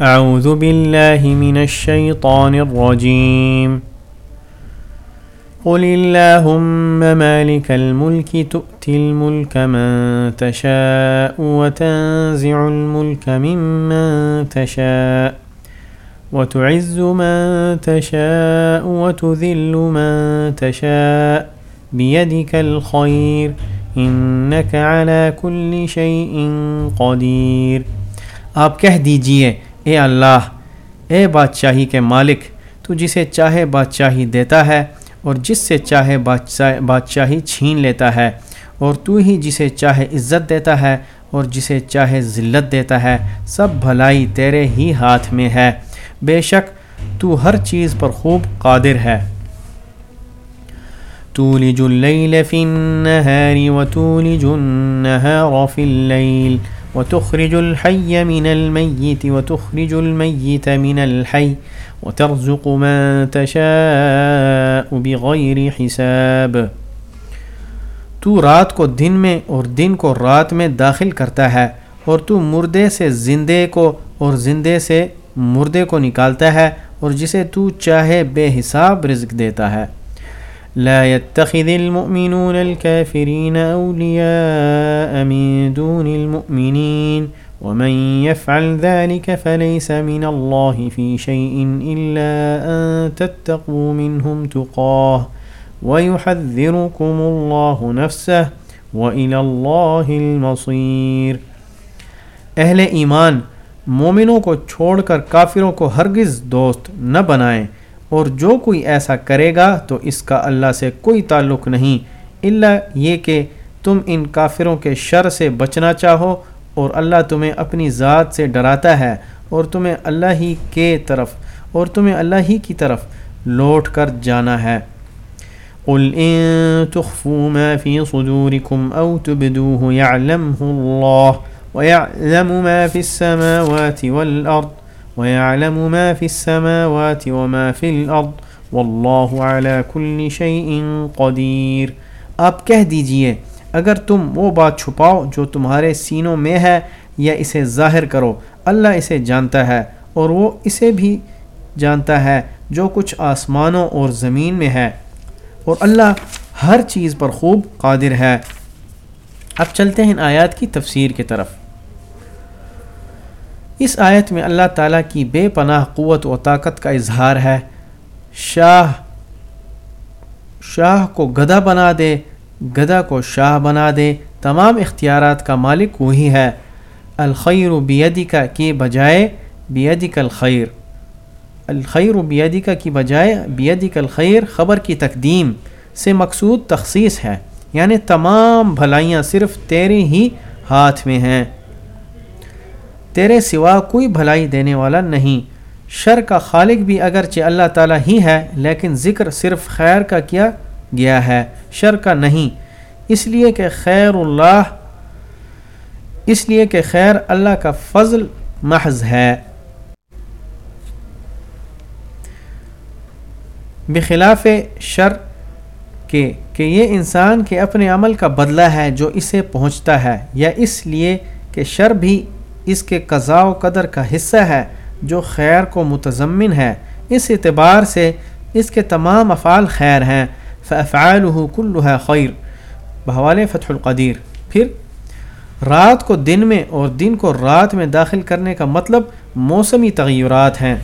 أعوذ بالله من الشيطان الرجيم. قل اللهم مالك الملك تؤتي الملك من تشاء وتنزع الملك ممن تشاء وتعز من تشاء وتذل من تشاء بيدك الخير إنك على كل شيء قدير. آپ کہہ دیجیے اے اللہ، اے بادشاہی کے مالک، تو جسے چاہے بادشاہی دیتا ہے اور جس سے چاہے بادشاہی چھین لیتا ہے، اور تو ہی جسے چاہے عزت دیتا ہے اور جسے چاہے ذلت دیتا ہے، سب بھلائی تیرے ہی ہاتھ میں ہے۔ بے شک تو ہر چیز پر خوب قادر ہے۔ تولج اللیل فی النہار وتولج النہار فی اللیل وتخرج الحي من الميت وتخرج الميت من الحي وترزق من تشاء بغير حساب۔ تو رات کو دن میں اور دن کو رات میں داخل کرتا ہے اور تو مردے سے زندے کو اور زندے سے مردے کو نکالتا ہے اور جسے تو چاہے بے حساب رزق دیتا ہے۔ لا يتخذ المؤمنون الكافرين أولياء من دون المؤمنين ومن يفعل ذلك فليس من الله في شيء إلا أن تتقوا منهم تقاه ويحذركم الله نفسه وإلى الله المصير۔ اہل ایمان، مومنوں کو چھوڑ کر کافروں کو ہرگز دوست نہ بنائیں۔ اور جو کوئی ایسا کرے گا تو اس کا اللہ سے کوئی تعلق نہیں۔ اللہ یہ کہ تم ان کافروں کے شر سے بچنا چاہو اور اللہ تمہیں اپنی ذات سے ڈراتا ہے اور تمہیں اللہ ہی کے طرف اور تمہیں اللہ ہی کی طرف لوٹ کر جانا ہے۔ قل ان تخفوا ما في صدوركم او تبدوه يعلمه الله ويعلم ما في السماوات والارض وَيَعْلَمُ مَا فِي السَّمَاوَاتِ وَمَا فِي الْأَرْضِ وَاللَّهُ عَلَى كُلِّ شَيْءٍ قَدِيرٌ۔ آپ کہہ دیجیے، اگر تم وہ بات چھپاؤ جو تمہارے سینوں میں ہے، یا اسے ظاہر کرو، اللہ اسے جانتا ہے، اور وہ اسے بھی جانتا ہے جو کچھ آسمانوں اور زمین میں ہے۔ اور اللہ ہر چیز پر خوب قادر ہے۔ اب چلتے ہیں ان آیات کی تفسیر کی طرف۔ اس آیت میں اللہ تعالیٰ کی بے پناہ قوت و طاقت کا اظہار ہے۔ شاہ شاہ کو گدھا بنا دے، گدھا کو شاہ بنا دے۔ تمام اختیارات کا مالک وہی ہے۔ الخیر و بیدیکا کی بجائے بیدک الخیر۔ الخیر و بیدیکا کی بجائے بیدک الخیر خبر کی تقدیم سے مقصود تخصیص ہے۔ یعنی تمام بھلائیاں صرف تیرے ہی ہاتھ میں ہیں۔ تیرے سوا کوئی بھلائی دینے والا نہیں۔ شر کا خالق بھی اگرچہ اللہ تعالیٰ ہی ہے، لیکن ذکر صرف خیر کا کیا گیا ہے، شر کا نہیں۔ اس لیے کہ خیر اللہ، اس لیے کہ خیر اللہ کا فضل محض ہے۔ بخلاف شر کے، کہ یہ انسان کے اپنے عمل کا بدلہ ہے جو اسے پہنچتا ہے، یا اس لیے کہ شر بھی اس کے قضاء و قدر کا حصہ ہے جو خیر کو متضمن ہے۔ اس اعتبار سے اس کے تمام افعال خیر ہیں۔ فعال کل ہے خیر بحوال فتح القدیر۔ پھر، رات کو دن میں اور دن کو رات میں داخل کرنے کا مطلب موسمی تغیرات ہیں۔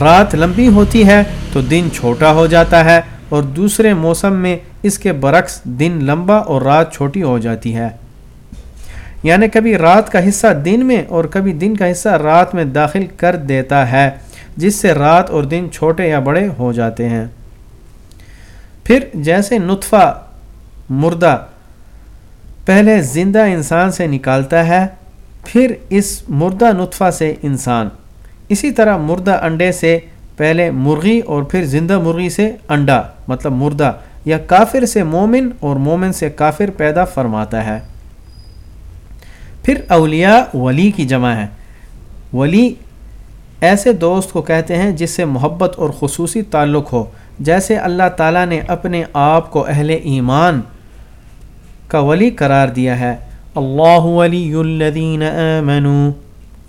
رات لمبی ہوتی ہے تو دن چھوٹا ہو جاتا ہے اور دوسرے موسم میں اس کے برعکس دن لمبا اور رات چھوٹی ہو جاتی ہے۔ یعنی کبھی رات کا حصہ دن میں اور کبھی دن کا حصہ رات میں داخل کر دیتا ہے، جس سے رات اور دن چھوٹے یا بڑے ہو جاتے ہیں۔ پھر جیسے نطفہ مردہ پہلے زندہ انسان سے نکالتا ہے، پھر اس مردہ نطفہ سے انسان۔ اسی طرح مردہ انڈے سے پہلے مرغی اور پھر زندہ مرغی سے انڈا مطلب مردہ یا کافر سے مومن اور مومن سے کافر پیدا فرماتا ہے۔ پھر اولیاء ولی کی جمع ہے۔ ولی ایسے دوست کو کہتے ہیں جس سے محبت اور خصوصی تعلق ہو، جیسے اللہ تعالیٰ نے اپنے آپ کو اہل ایمان کا ولی قرار دیا ہے۔ اللہ ولی الذین آمنوا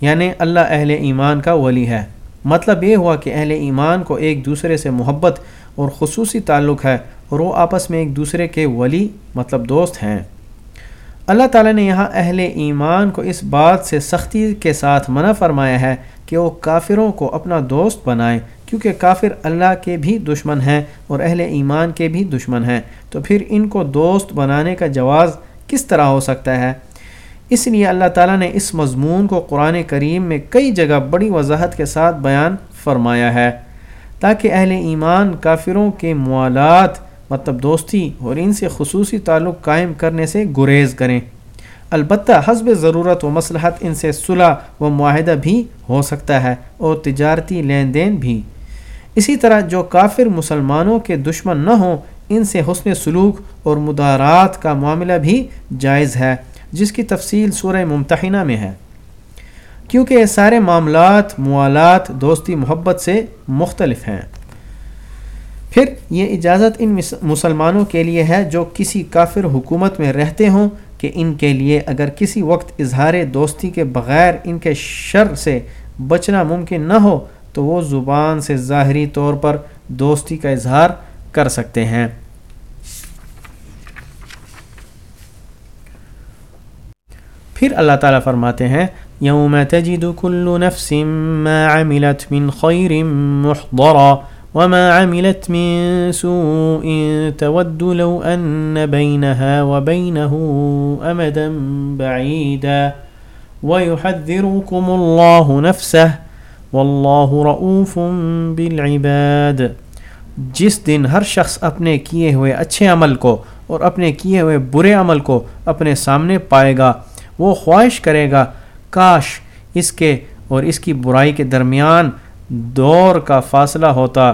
یعنی اللہ اہل ایمان کا ولی ہے۔ مطلب یہ ہوا کہ اہل ایمان کو ایک دوسرے سے محبت اور خصوصی تعلق ہے اور وہ آپس میں ایک دوسرے کے ولی مطلب دوست ہیں۔ اللہ تعالیٰ نے یہاں اہل ایمان کو اس بات سے سختی کے ساتھ منع فرمایا ہے کہ وہ کافروں کو اپنا دوست بنائیں، کیونکہ کافر اللہ کے بھی دشمن ہیں اور اہل ایمان کے بھی دشمن ہیں۔ تو پھر ان کو دوست بنانے کا جواز کس طرح ہو سکتا ہے؟ اس لیے اللہ تعالیٰ نے اس مضمون کو قرآن کریم میں کئی جگہ بڑی وضاحت کے ساتھ بیان فرمایا ہے۔ تاکہ اہل ایمان کافروں کے موالات مطلب دوستی اور ان سے خصوصی تعلق قائم کرنے سے گریز کریں۔ البتہ حسب ضرورت و مصلحت ان سے صلح و معاہدہ بھی ہو سکتا ہے اور تجارتی لین دین بھی۔ اسی طرح جو کافر مسلمانوں کے دشمن نہ ہوں، ان سے حسن سلوک اور مدارات کا معاملہ بھی جائز ہے، جس کی تفصیل سورہ ممتحنہ میں ہے۔ کیونکہ یہ سارے معاملات، موالات، دوستی، محبت سے مختلف ہیں۔ پھر یہ اجازت ان مسلمانوں کے لیے ہے جو کسی کافر حکومت میں رہتے ہوں کہ ان کے لیے اگر کسی وقت اظہار دوستی کے بغیر ان کے شر سے بچنا ممکن نہ ہو تو وہ زبان سے ظاہری طور پر دوستی کا اظہار کر سکتے ہیں۔ پھر اللہ تعالیٰ فرماتے ہیں، یوم تجد كل نفس ما عملت من خیر محضرا۔ وما عملت من سوء تود لو ان بينها وبينه امدا بعيدا ويحذركم الله نفسه والله رؤوف بالعباد جس دن ہر شخص اپنے کیے ہوئے اچھے عمل کو اور اپنے کیے ہوئے برے عمل کو اپنے سامنے پائے گا، وہ خواہش کرے گا، کاش اس کے اور اس کی برائی کے درمیان دور کا فاصلہ ہوتا۔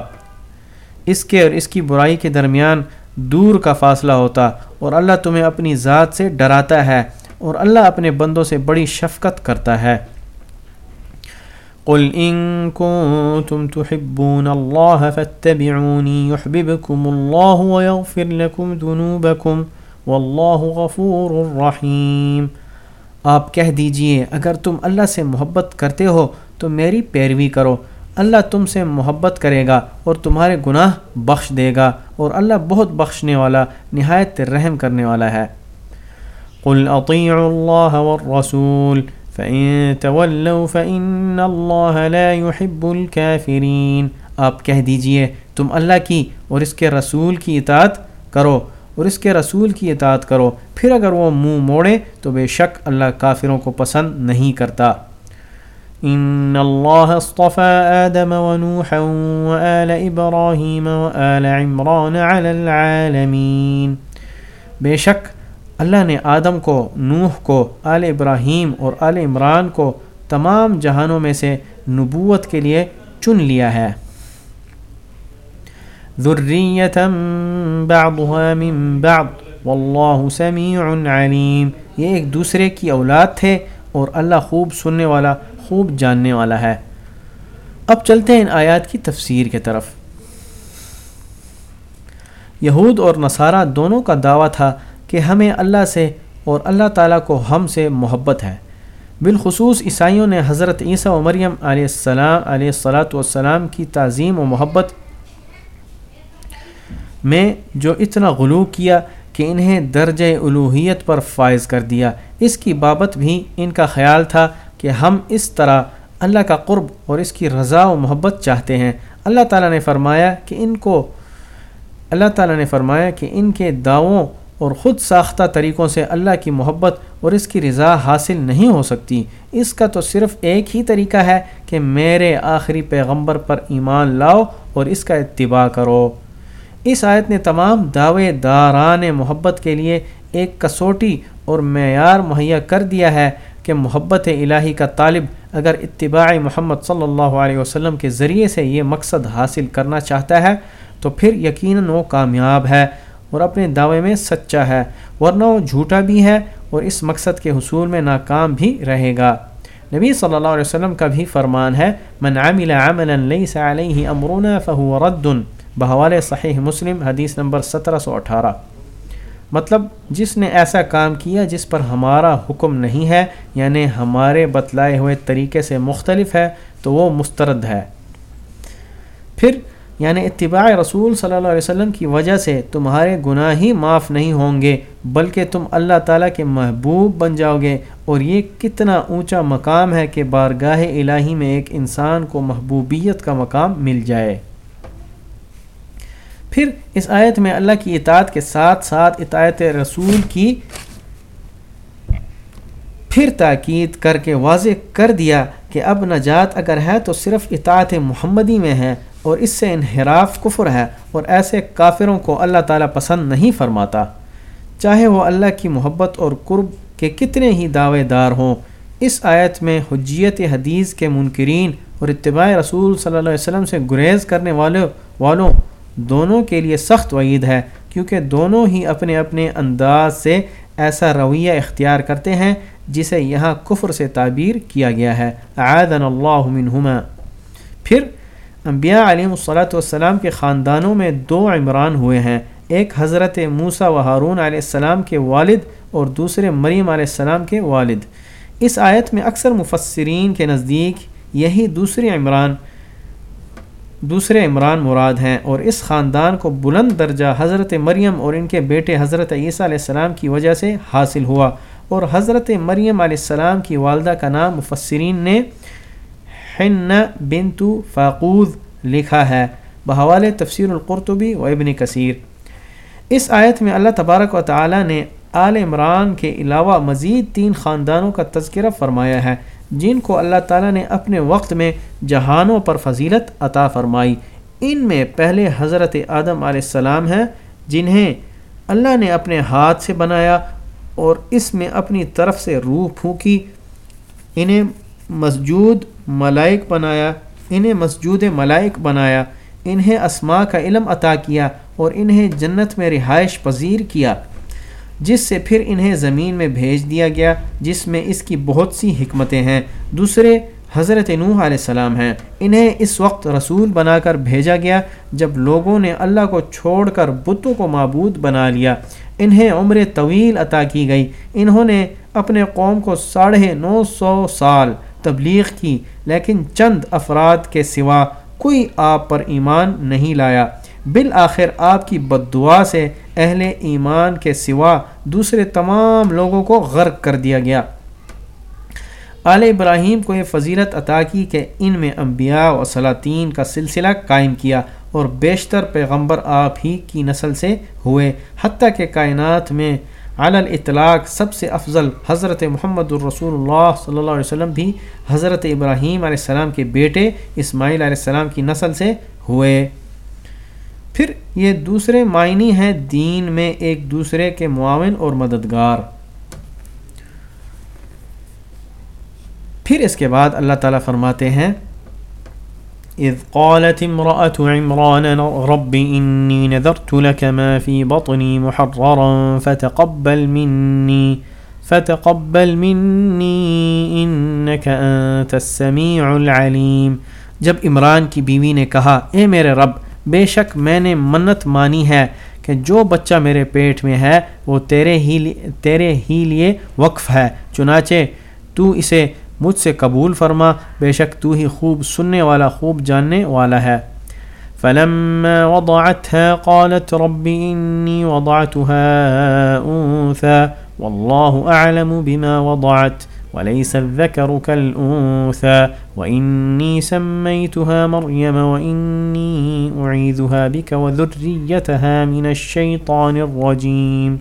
اس کے اور اس کی برائی کے درمیان دور کا فاصلہ ہوتا اور اللہ تمہیں اپنی ذات سے ڈراتا ہے اور اللہ اپنے بندوں سے بڑی شفقت کرتا ہے۔ قل ان كنتم تحبون الله فاتبعوني يحببكم الله ويغفر لكم ذنوبكم والله غفور رحيم۔ آپ کہہ دیجیے، اگر تم اللہ سے محبت کرتے ہو تو میری پیروی کرو۔ اللہ تم سے محبت کرے گا اور تمہارے گناہ بخش دے گا اور اللہ بہت بخشنے والا، نہایت رحم کرنے والا ہے۔ قل اطیعوا اللہ والرسول، فإن تولوا فإن اللہ لا يحب الكافرین آپ کہہ دیجیے، تم اللہ کی اور اس کے رسول کی اطاعت کرو، اور اس کے رسول کی اطاعت کرو۔ پھر اگر وہ منہ موڑے تو بے شک اللہ کافروں کو پسند نہیں کرتا۔ ان الله اللہ آدم ابراہیم عمران علی العالمین بے شک اللہ نے آدم کو، نوح کو، آل ابراہیم اور آل عمران کو تمام جہانوں میں سے نبوت کے لیے چن لیا ہے۔ ذریتا بعضها من بعض واللہ سمیع علیم یہ ایک دوسرے کی اولاد تھے اور اللہ خوب سننے والا خوب جاننے والا ہے۔ اب چلتے ہیں ان آیات کی تفسیر کے طرف۔ یہود اور نصارہ دونوں کا دعویٰ تھا کہ ہمیں اللہ سے اور اللہ تعالیٰ کو ہم سے محبت ہے۔ بالخصوص عیسائیوں نے حضرت عیسیٰ و مریم علیہ السلام علیہ السلاۃ والسلام کی تعظیم و محبت میں جو اتنا غلو کیا کہ انہیں درجہ الوحیت پر فائز کر دیا۔ اس کی بابت بھی ان کا خیال تھا کہ ہم اس طرح اللہ کا قرب اور اس کی رضا و محبت چاہتے ہیں۔ اللہ تعالیٰ نے فرمایا کہ ان کو، اللہ تعالیٰ نے فرمایا کہ ان کے دعووں اور خود ساختہ طریقوں سے اللہ کی محبت اور اس کی رضا حاصل نہیں ہو سکتی۔ اس کا تو صرف ایک ہی طریقہ ہے کہ میرے آخری پیغمبر پر ایمان لاؤ اور اس کا اتباع کرو۔ اس آیت نے تمام دعوے داران محبت کے لیے ایک کسوٹی اور معیار مہیا کر دیا ہے۔ کہ محبت الہی کا طالب اگر اتباع محمد صلی اللہ علیہ وسلم کے ذریعے سے یہ مقصد حاصل کرنا چاہتا ہے، تو پھر یقیناً وہ کامیاب ہے اور اپنے دعوے میں سچا ہے، ورنہ وہ جھوٹا بھی ہے اور اس مقصد کے حصول میں ناکام بھی رہے گا۔ نبی صلی اللہ علیہ وسلم کا بھی فرمان ہے، من عمل عملا لیس علیہ امرنا فہو رد بحوال صحیح مسلم، حدیث نمبر سترہ سو اٹھارہ۔ مطلب جس نے ایسا کام کیا جس پر ہمارا حکم نہیں ہے یعنی ہمارے بتلائے ہوئے طریقے سے مختلف ہے، تو وہ مسترد ہے۔ پھر یعنی اتباع رسول صلی اللہ علیہ وسلم کی وجہ سے تمہارے گناہ ہی معاف نہیں ہوں گے، بلکہ تم اللہ تعالیٰ کے محبوب بن جاؤ گے۔ اور یہ کتنا اونچا مقام ہے کہ بارگاہ الہی میں ایک انسان کو محبوبیت کا مقام مل جائے۔ پھر اس آیت میں اللہ کی اطاعت کے ساتھ ساتھ اطاعت رسول کی پھر تاکید کر کے واضح کر دیا کہ اب نجات اگر ہے تو صرف اطاعت محمدی میں ہے اور اس سے انحراف کفر ہے اور ایسے کافروں کو اللہ تعالیٰ پسند نہیں فرماتا۔ چاہے وہ اللہ کی محبت اور قرب کے کتنے ہی دعوے دار ہوں، اس آیت میں حجیت حدیث کے منکرین اور اتباع رسول صلی اللہ علیہ وسلم سے گریز کرنے والوں والوں دونوں کے لیے سخت وعید ہے، کیونکہ دونوں ہی اپنے اپنے انداز سے ایسا رویہ اختیار کرتے ہیں، جسے یہاں کفر سے تعبیر کیا گیا ہے۔ عادن اللہ منہما۔ پھر انبیاء علیہ الصلاۃ والسلام کے خاندانوں میں دو عمران ہوئے ہیں۔ ایک حضرت موسیٰ و ہارون علیہ السلام کے والد اور دوسرے مریم علیہ السلام کے والد۔ اس آیت میں اکثر مفسرین کے نزدیک یہی دوسری عمران دوسرے عمران مراد ہیں اور اس خاندان کو بلند درجہ حضرت مریم اور ان کے بیٹے حضرت عیسیٰ علیہ السلام کی وجہ سے حاصل ہوا اور حضرت مریم علیہ السلام کی والدہ کا نام مفسرین نے حن بنتو فاقوذ لکھا ہے، بحوال تفسیر القرطبی و ابن کثیر۔ اس آیت میں اللہ تبارک و تعالی نے آل عمران کے علاوہ مزید تین خاندانوں کا تذکرہ فرمایا ہے۔ جن کو اللہ تعالیٰ نے اپنے وقت میں جہانوں پر فضیلت عطا فرمائی۔ ان میں پہلے حضرت آدم علیہ السلام ہیں، جنہیں اللہ نے اپنے ہاتھ سے بنایا اور اس میں اپنی طرف سے روح پھونکی۔ انہیں مسجود ملائک بنایا، انہیں مسجود ملائک بنایا، انہیں اسما کا علم عطا کیا اور انہیں جنت میں رہائش پذیر کیا۔ جس سے پھر انہیں زمین میں بھیج دیا گیا، جس میں اس کی بہت سی حکمتیں ہیں۔ دوسرے، حضرت نوح علیہ السلام ہیں۔ انہیں اس وقت رسول بنا کر بھیجا گیا جب لوگوں نے اللہ کو چھوڑ کر بتوں کو معبود بنا لیا۔ انہیں عمر طویل عطا کی گئی۔ انہوں نے اپنے قوم کو ساڑھے نو سو سال تبلیغ کی، لیکن چند افراد کے سوا کوئی آپ پر ایمان نہیں لایا۔ بالآخر آپ کی بد دعا سے اہل ایمان کے سوا دوسرے تمام لوگوں کو غرق کر دیا گیا۔ آل ابراہیم کو یہ فضیلت عطا کی کہ ان میں انبیاء و سلاطین کا سلسلہ قائم کیا اور بیشتر پیغمبر آپ ہی کی نسل سے ہوئے، حتیٰ کہ کائنات میں علی الاطلاق سب سے افضل حضرت محمد الرسول اللہ صلی اللہ علیہ وسلم بھی حضرت ابراہیم علیہ السلام کے بیٹے اسماعیل علیہ السلام کی نسل سے ہوئے۔ پھر یہ دوسرے معنی ہیں دین میں ایک دوسرے کے معاون اور مددگار۔ پھر اس کے بعد اللہ تعالیٰ فرماتے ہیں، اذ قالت امرأة عمران رب إني نذرت لك ما في بطني محررا فتقبل مني فتقبل مني إنك أنت السميع العليم۔ جب عمران کی بیوی نے کہا، اے میرے رب بے شک میں نے منت مانی ہے کہ جو بچہ میرے پیٹ میں ہے، وہ تیرے ہی تیرے ہی لیے وقف ہے۔ چنانچہ تو اسے مجھ سے قبول فرما، بے شک تو ہی خوب سننے والا، خوب جاننے والا ہے۔ فلما وضعتها قالت رب إني وضعتها أنثى، والله أعلم بما وضعت۔ وليس الذكر كالأنثى وإني سميتها مريم وإني أعيذها بك وذريتها من الشيطان الرجيم۔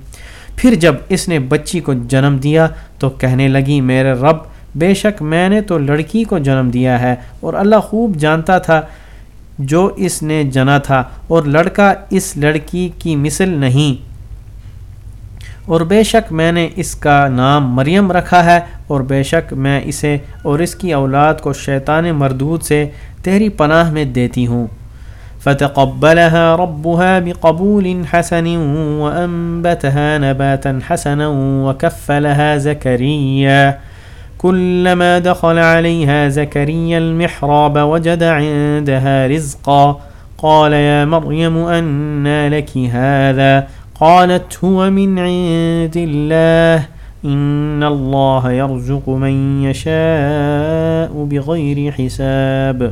پھر جب اس نے بچی کو جنم دیا تو کہنے لگی، میرے رب، بے شک میں نے تو لڑکی کو جنم دیا ہے اور اللہ خوب جانتا تھا جو اس نے جنا تھا اور لڑکا اس لڑکی کی مثل نہیں۔ اور بے شک میں نے اس کا نام مریم رکھا ہے، اور بے شک میں اسے اور اس کی اولاد کو شیطان مردود سے تیری پناہ میں دیتی ہوں۔ فتقبلها ربها بقبول حسن وأنبتها نباتا حسنا وكفلها زكريا۔ كلما دخل عليها زكريا المحراب وجد عندها رزقا۔ قال يا مريم أنى لك هذا؟ قالت هو من عند الله ان الله يرزق من يشاء بغير حساب.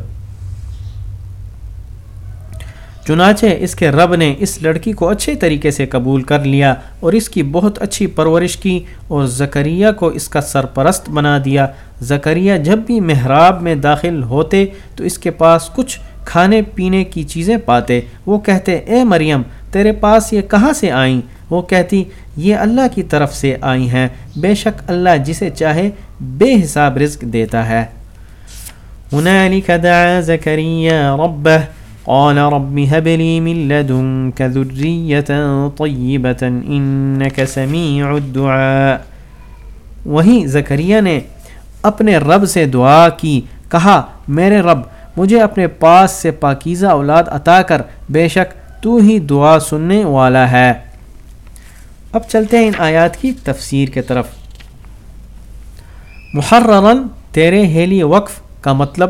چنانچہ اس کے رب نے اس لڑکی کو اچھے طریقے سے قبول کر لیا اور اس کی بہت اچھی پرورش کی اور زکریہ کو اس کا سرپرست بنا دیا۔ زکریہ جب بھی محراب میں داخل ہوتے تو اس کے پاس کچھ کھانے پینے کی چیزیں پاتے۔ وہ کہتے، اے مریم تیرے پاس یہ کہاں سے آئیں؟ وہ کہتی، یہ اللہ کی طرف سے آئی ہیں۔ بے شک اللہ جسے چاہے بے حساب رزق دیتا ہے۔ دعا ربه۔ قال رب هب لي من لدنك ذرية طيبة إنك سميع الدعاء۔ وہیں زکریہ نے اپنے رب سے دعا کی۔ کہا، میرے رب، مجھے اپنے پاس سے پاکیزہ اولاد عطا کر۔ بے شک تو ہی دعا سننے والا ہے۔ اب چلتے ہیں ان آیات کی تفسیر کے طرف۔ محررن تیرے ہیلی وقف کا مطلب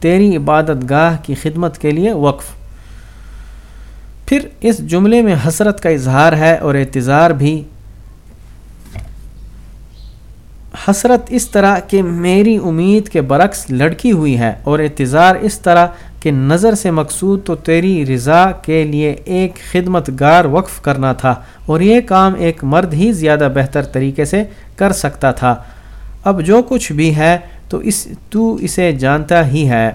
تیری عبادت گاہ کی خدمت کے لیے وقف۔ پھر اس جملے میں حسرت کا اظہار ہے اور اعتظار بھی۔ حسرت اس طرح کہ میری امید کے برعکس لڑکی ہوئی ہے اور اعتظار اس طرح کہ نظر سے مقصود تو تیری رضا کے لیے ایک خدمت گار وقف کرنا تھا اور یہ کام ایک مرد ہی زیادہ بہتر طریقے سے کر سکتا تھا۔ اب جو کچھ بھی ہے تو اس تو اسے جانتا ہی ہے۔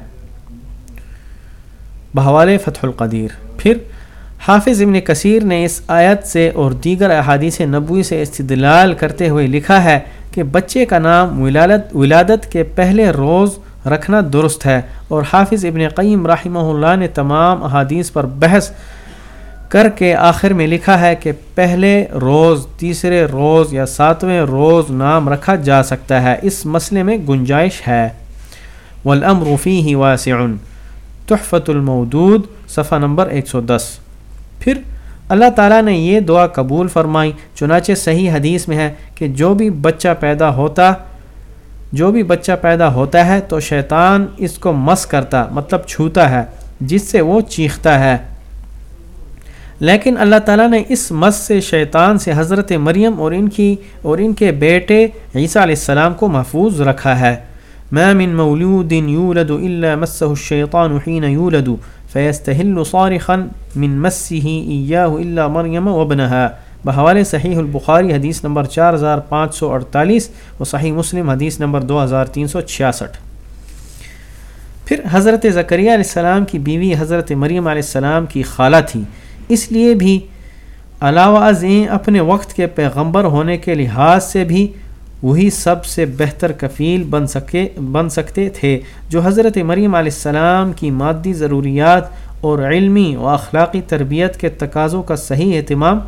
بحوال فتح القدیر۔ پھر حافظ ابن کثیر نے اس آیت سے اور دیگر احادیث نبوی سے استدلال کرتے ہوئے لکھا ہے کہ بچے کا نام ولادت ولادت کے پہلے روز رکھنا درست ہے۔ اور حافظ ابن قیم رحمہ اللہ نے تمام احادیث پر بحث کر کے آخر میں لکھا ہے کہ پہلے روز، تیسرے روز یا ساتویں روز نام رکھا جا سکتا ہے۔ اس مسئلے میں گنجائش ہے۔ والامر فیہ واسع۔ تحفت المودود، صفحہ نمبر 110 پھر اللہ تعالیٰ نے یہ دعا قبول فرمائی، چنانچہ صحیح حدیث میں ہے کہ جو بھی بچہ پیدا ہوتا، جو بھی بچہ پیدا ہوتا ہے تو شیطان اس کو مس کرتا مطلب چھوتا ہے، جس سے وہ چیختا ہے۔ لیکن اللہ تعالیٰ نے اس مس سے شیطان سے حضرت مریم اور ان کی اور ان کے بیٹے عیسیٰ علیہ السلام کو محفوظ رکھا ہے۔ ما من مولود يولد الا مسه الشيطان حين يولد فيستهل صارخا من مسه اياه الا مريم وابنها بحوال صحیح البخاری حدیث نمبر 4548 و صحیح مسلم حدیث نمبر 2366 پھر حضرت زکریہ علیہ السلام کی بیوی حضرت مریم علیہ السلام کی خالہ تھی۔ اس لیے بھی علاوہ ازیں اپنے وقت کے پیغمبر ہونے کے لحاظ سے بھی وہی سب سے بہتر کفیل بن سکے، بن سکتے تھے جو حضرت مریم علیہ السلام کی مادی ضروریات اور علمی و اخلاقی تربیت کے تقاضوں کا صحیح اہتمام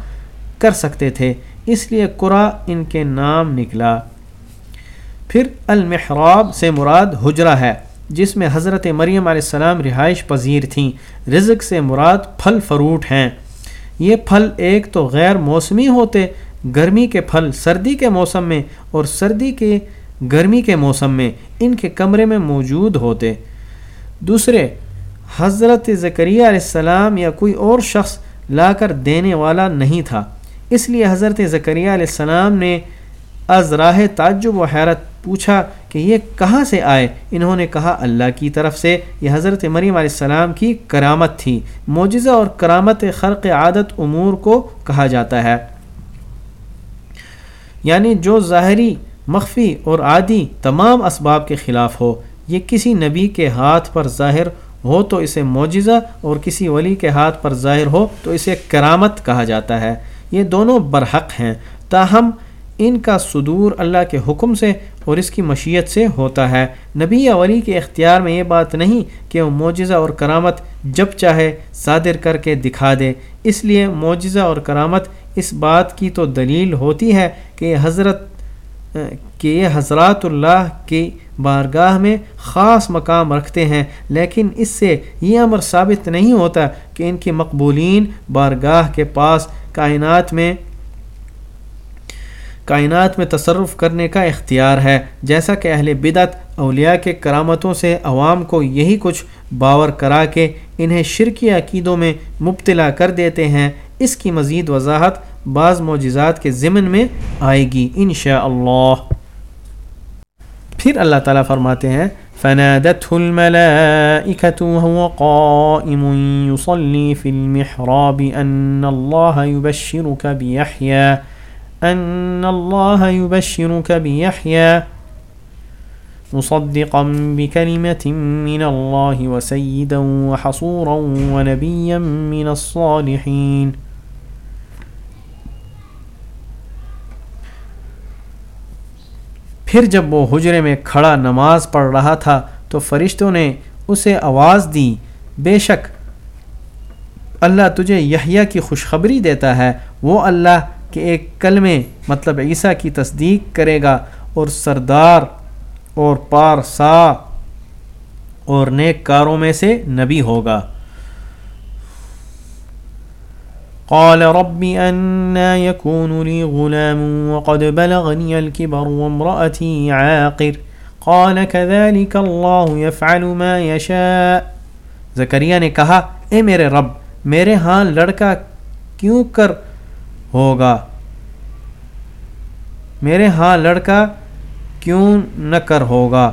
کر سکتے تھے۔ اس لیے قرآ ان کے نام نکلا۔ پھر المحراب سے مراد حجرہ ہے، جس میں حضرت مریم علیہ السلام رہائش پذیر تھیں۔ رزق سے مراد پھل فروٹ ہیں۔ یہ پھل ایک تو غیر موسمی ہوتے گرمی کے پھل سردی کے موسم میں اور سردی کے گرمی کے موسم میں ان کے کمرے میں موجود ہوتے۔ دوسرے، حضرت ذکریہ علیہ السلام یا کوئی اور شخص لا کر دینے والا نہیں تھا۔ اس لیے حضرت ذکریہ علیہ السلام نے از راہ تعجب و حیرت پوچھا کہ یہ کہاں سے آئے؟ انہوں نے کہا، اللہ کی طرف سے۔ یہ حضرت مریم علیہ السلام کی کرامت تھی۔ معجزہ اور کرامت خرق عادت امور کو کہا جاتا ہے۔ یعنی جو ظاہری، مخفی اور عادی تمام اسباب کے خلاف ہو، یہ کسی نبی کے ہاتھ پر ظاہر ہو تو اسے معجزہ اور کسی ولی کے ہاتھ پر ظاہر ہو تو اسے کرامت کہا جاتا ہے۔ یہ دونوں برحق ہیں۔ تاہم ان کا صدور اللہ کے حکم سے اور اس کی مشیت سے ہوتا ہے۔ نبی یا ولی کے اختیار میں یہ بات نہیں کہ وہ معجزہ اور کرامت جب چاہے صادر کر کے دکھا دے۔ اس لیے معجزہ اور کرامت اس بات کی تو دلیل ہوتی ہے کہ حضرت، کہ یہ حضرات اللہ کی بارگاہ میں خاص مقام رکھتے ہیں، لیکن اس سے یہ امر ثابت نہیں ہوتا کہ ان کی مقبولین بارگاہ کے پاس کائنات میں کائنات میں تصرف کرنے کا اختیار ہے۔ جیسا کہ اہل بدعت اولیاء کے کرامتوں سے عوام کو یہی کچھ باور کرا کے انہیں شرکی عقیدوں میں مبتلا کر دیتے ہیں، اس کی مزید وضاحت بعض معجزات کے ضمن میں آئے گی انشاءاللہ۔ پھر اللہ تعالیٰ فرماتے ہیں، فنادته الملائكة وهو قائم يصلي في المحراب أن الله يبشرك بيحيى أن الله يبشرك بيحيى مصدقا بكلمة من الله وسيدا وحصورا ونبيا من الصالحين. پھر جب وہ حجرے میں کھڑا نماز پڑھ رہا تھا تو فرشتوں نے اسے آواز دی، بے شک اللہ تجھے یحییٰ کی خوشخبری دیتا ہے، وہ اللہ کے ایک کلمے مطلب عیسیٰ کی تصدیق کرے گا اور سردار اور پارسا اور نیک کاروں میں سے نبی ہوگا۔ قال رب أنا يكون لي غلام وقد بلغني الكبر وامرأتي عاقر۔ قال كذلك الله يفعل ما يشاء۔ زکریہ نے کہا، اے میرے رب، میرے ہاں لڑکا کیوں کر ہوگا۔ میرے ہاں لڑکا کیوں نہ کر ہوگا؟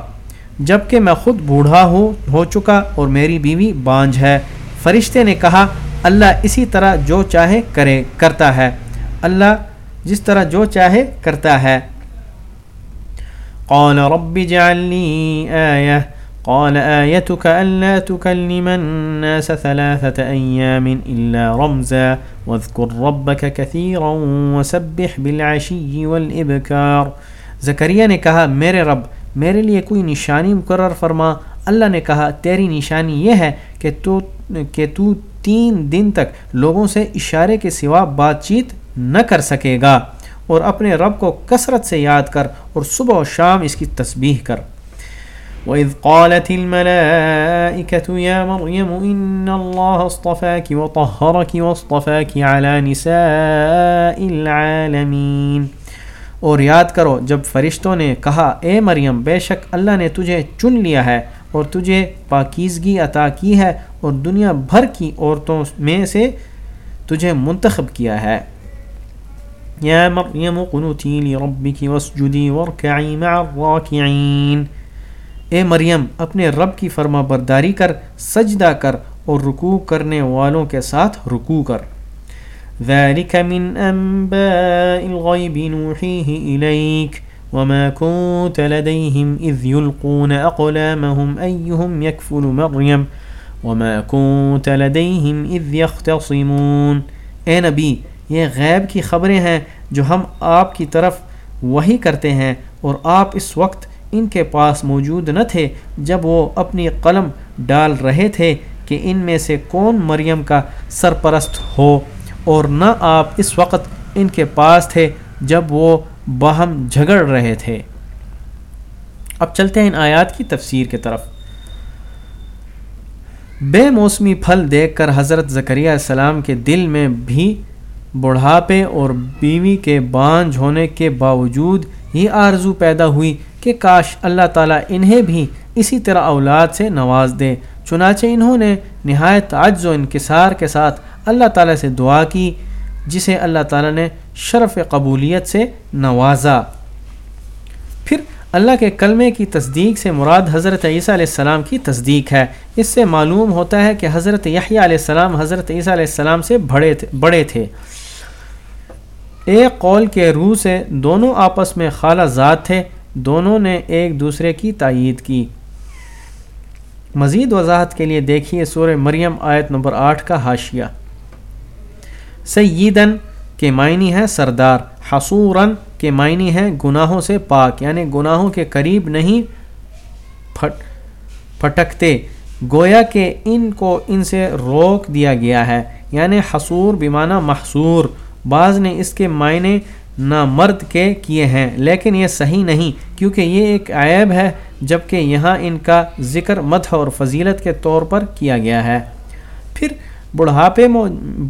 جبکہ میں خود بوڑھا ہو ہو چکا اور میری بیوی بانجھ ہے۔ فرشتے نے کہا، اللہ اسی طرح جو چاہے کرے، کرتا ہے۔ اللہ جس طرح جو چاہے کرتا ہے۔ قال رب جعل لي آية قال آيتك ألا تكلم الناس ثلاثة أيام إلا رمزا واذكر ربك كثيرا وسبح بالعشي والإبكار. زکریہ نے کہا، میرے رب، میرے لیے کوئی نشانی مقرر فرما۔ اللہ نے کہا، تیری نشانی یہ ہے کہ تو کہ تو تین دن تک لوگوں سے اشارے کے سوا بات چیت نہ کر سکے گا اور اپنے رب کو کثرت سے یاد کر اور صبح و شام اس کی تسبیح کر۔ وَإِذْ قَالَتِ الْمَلَائِكَةُ يَا مَرْيَمُ إِنَّ اللَّهَ اصْطَفَاكِ وَطَهَّرَكِ وَاصْطَفَاكِ عَلَى نِسَاءِ الْعَالَمِينَ۔ اور یاد کرو، جب فرشتوں نے کہا، اے مریم، بے شک اللہ نے تجھے چن لیا ہے اور تجھے پاکیزگی عطا کی ہے اور دنیا بھر کی عورتوں میں سے تجھے منتخب کیا ہے۔ یا مریم، قنوتی لربک واسجدی ورکعی مع الراکعین۔ اے مریم، اپنے رب کی فرما برداری کر، سجدہ کر اور رکوع کرنے والوں کے ساتھ رکوع کر۔ ذلك من انباء الغیب نوحیه الیک وما كنت لديهم إذ يلقون أقلامهم أيهم يكفل مريم وما كنت لديهم إذ يختصمون۔ اے نبی، یہ غیب کی خبریں ہیں جو ہم آپ کی طرف وہی کرتے ہیں اور آپ اس وقت ان کے پاس موجود نہ تھے جب وہ اپنی قلم ڈال رہے تھے کہ ان میں سے کون مریم کا سرپرست ہو اور نہ آپ اس وقت ان کے پاس تھے جب وہ باہم جھگڑ رہے تھے۔ اب چلتے ہیں ان آیات کی تفسیر کی طرف۔ بے موسمی پھل دیکھ کر حضرت ذکریہ السلام کے دل میں بھی بڑھاپے اور بیوی کے بانجھ ہونے کے باوجود یہ آرزو پیدا ہوئی کہ کاش اللہ تعالیٰ انہیں بھی اسی طرح اولاد سے نواز دے چنانچہ انہوں نے نہایت عجز و انکسار کے ساتھ اللہ تعالیٰ سے دعا کی، جسے اللہ تعالیٰ نے شرف قبولیت سے نوازا۔ پھر اللہ کے کلمے کی تصدیق سے مراد حضرت عیسیٰ علیہ السلام کی تصدیق ہے۔ اس سے معلوم ہوتا ہے کہ حضرت یحییٰ علیہ السلام حضرت عیسیٰ علیہ السلام سے بڑے تھے بڑے تھے۔ ایک قول کے روح سے دونوں آپس میں خالہ ذات تھے، دونوں نے ایک دوسرے کی تائید کی۔ مزید وضاحت کے لیے دیکھیے سورہ مریم آیت نمبر آٹھ کا حاشیہ۔ سیدن کے معنی ہے سردار، حصوراً کے معنی ہے گناہوں سے پاک یعنی گناہوں کے قریب نہیں پھٹ، پھٹکتے۔ گویا کہ ان کو ان سے روک دیا گیا ہے یعنی حصور بیمانہ محصور۔ بعض نے اس کے معنی نامرد کے کیے ہیں، لیکن یہ صحیح نہیں، کیونکہ یہ ایک عیب ہے، جبکہ یہاں ان کا ذکر مدح اور فضیلت کے طور پر کیا گیا ہے۔ پھر بڑھاپے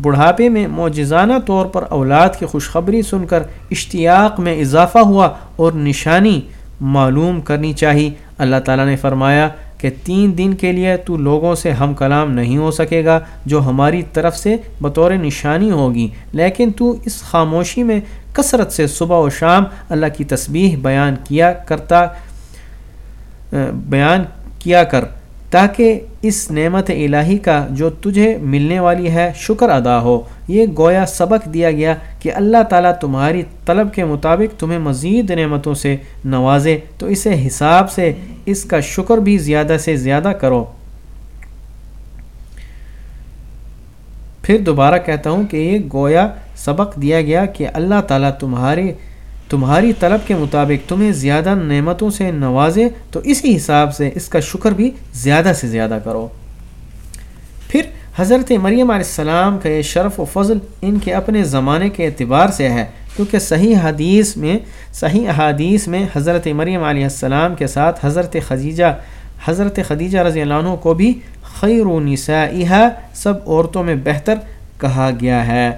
بڑھاپے میں موجزانہ طور پر اولاد کی خوشخبری سن کر اشتیاق میں اضافہ ہوا اور نشانی معلوم کرنی چاہی۔ اللہ تعالیٰ نے فرمایا کہ تین دن کے لیے تو لوگوں سے ہم کلام نہیں ہو سکے گا جو ہماری طرف سے بطور نشانی ہوگی، لیکن تو اس خاموشی میں کثرت سے صبح و شام اللہ کی تسبیح بیان کیا کرتا، بیان کیا کر تاکہ اس نعمت الہی کا جو تجھے ملنے والی ہے شکر ادا ہو۔ یہ گویا سبق دیا گیا کہ اللہ تعالیٰ تمہاری طلب کے مطابق تمہیں مزید نعمتوں سے نوازے، تو اسے حساب سے اس کا شکر بھی زیادہ سے زیادہ کرو۔ پھر دوبارہ کہتا ہوں کہ یہ گویا سبق دیا گیا کہ اللہ تعالیٰ تمہاری تمہاری طلب کے مطابق تمہیں زیادہ نعمتوں سے نوازے، تو اسی حساب سے اس کا شکر بھی زیادہ سے زیادہ کرو۔ پھر حضرت مریم علیہ السلام کا یہ شرف و فضل ان کے اپنے زمانے کے اعتبار سے ہے، کیونکہ صحیح حدیث میں، صحیح احادیث میں حضرت مریم علیہ السلام کے ساتھ حضرت خدیجہ حضرت خدیجہ رضی اللہ عنہ کو بھی خیر و نسائیہ سب عورتوں میں بہتر کہا گیا ہے۔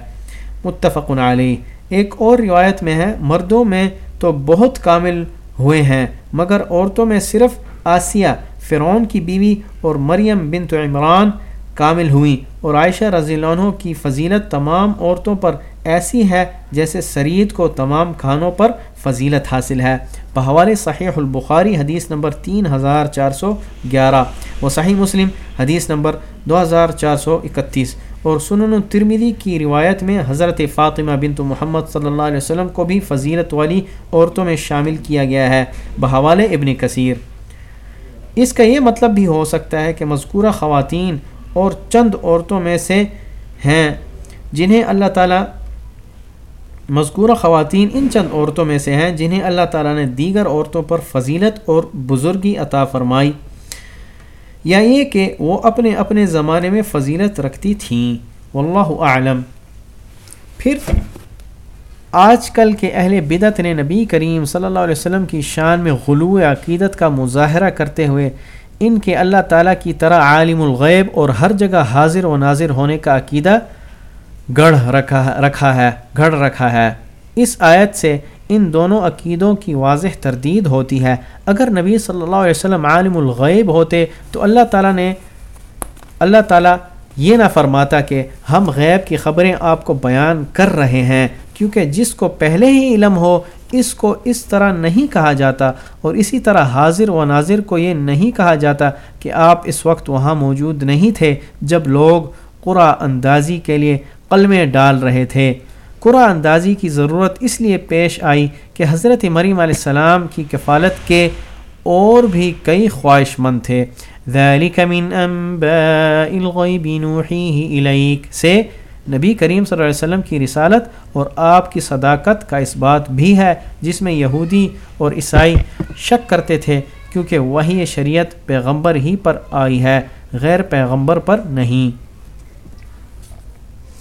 متفق علیہ۔ ایک اور روایت میں ہے، مردوں میں تو بہت کامل ہوئے ہیں، مگر عورتوں میں صرف آسیہ، فرعون کی بیوی اور مریم بنت عمران کامل ہوئیں۔ اور عائشہ رضی اللہ عنہ کی فضیلت تمام عورتوں پر ایسی ہے جیسے سرید کو تمام کھانوں پر فضیلت حاصل ہے۔ بحوال صحیح البخاری حدیث نمبر تین ہزار چار سو گیارہ، و صحیح مسلم حدیث نمبر دو ہزار چار سو اکتیس۔ اور سنن ترمیدی کی روایت میں حضرت فاطمہ بنت محمد صلی اللہ علیہ وسلم کو بھی فضیلت والی عورتوں میں شامل کیا گیا ہے، بحوال ابن کثیر۔ اس کا یہ مطلب بھی ہو سکتا ہے کہ مذکورہ خواتین اور چند عورتوں میں سے ہیں جنہیں اللہ تعالیٰ مذکورہ خواتین ان چند عورتوں میں سے ہیں جنہیں اللہ تعالیٰ نے دیگر عورتوں پر فضیلت اور بزرگی عطا فرمائی۔ یا یہ کہ وہ اپنے اپنے زمانے میں فضیلت رکھتی تھیں۔ واللہ اعلم۔ پھر آج کل کے اہل بدت نے نبی کریم صلی اللہ علیہ وسلم کی شان میں غلو عقیدت کا مظاہرہ کرتے ہوئے ان کے اللہ تعالیٰ کی طرح عالم الغیب اور ہر جگہ حاضر و ناظر ہونے کا عقیدہ گڑھ رکھا رکھا ہے گھڑ رکھا ہے۔ اس آیت سے ان دونوں عقیدوں کی واضح تردید ہوتی ہے۔ اگر نبی صلی اللہ علیہ وسلم عالم الغیب ہوتے تو اللہ تعالیٰ نے اللہ تعالیٰ یہ نہ فرماتا کہ ہم غیب کی خبریں آپ کو بیان کر رہے ہیں، کیونکہ جس کو پہلے ہی علم ہو، اس کو اس طرح نہیں کہا جاتا۔ اور اسی طرح حاضر و ناظر کو یہ نہیں کہا جاتا کہ آپ اس وقت وہاں موجود نہیں تھے جب لوگ قرآ اندازی کے لیے قلمیں ڈال رہے تھے۔ قرآن اندازی کی ضرورت اس لیے پیش آئی کہ حضرت مریم علیہ السلام کی کفالت کے اور بھی کئی خواہش مند تھے۔ من انباء الغیب الیک سے نبی کریم صلی اللہ علیہ وسلم کی رسالت اور آپ کی صداقت کا اس بات بھی ہے جس میں یہودی اور عیسائی شک کرتے تھے کیونکہ وہی شریعت پیغمبر ہی پر آئی ہے، غیر پیغمبر پر نہیں۔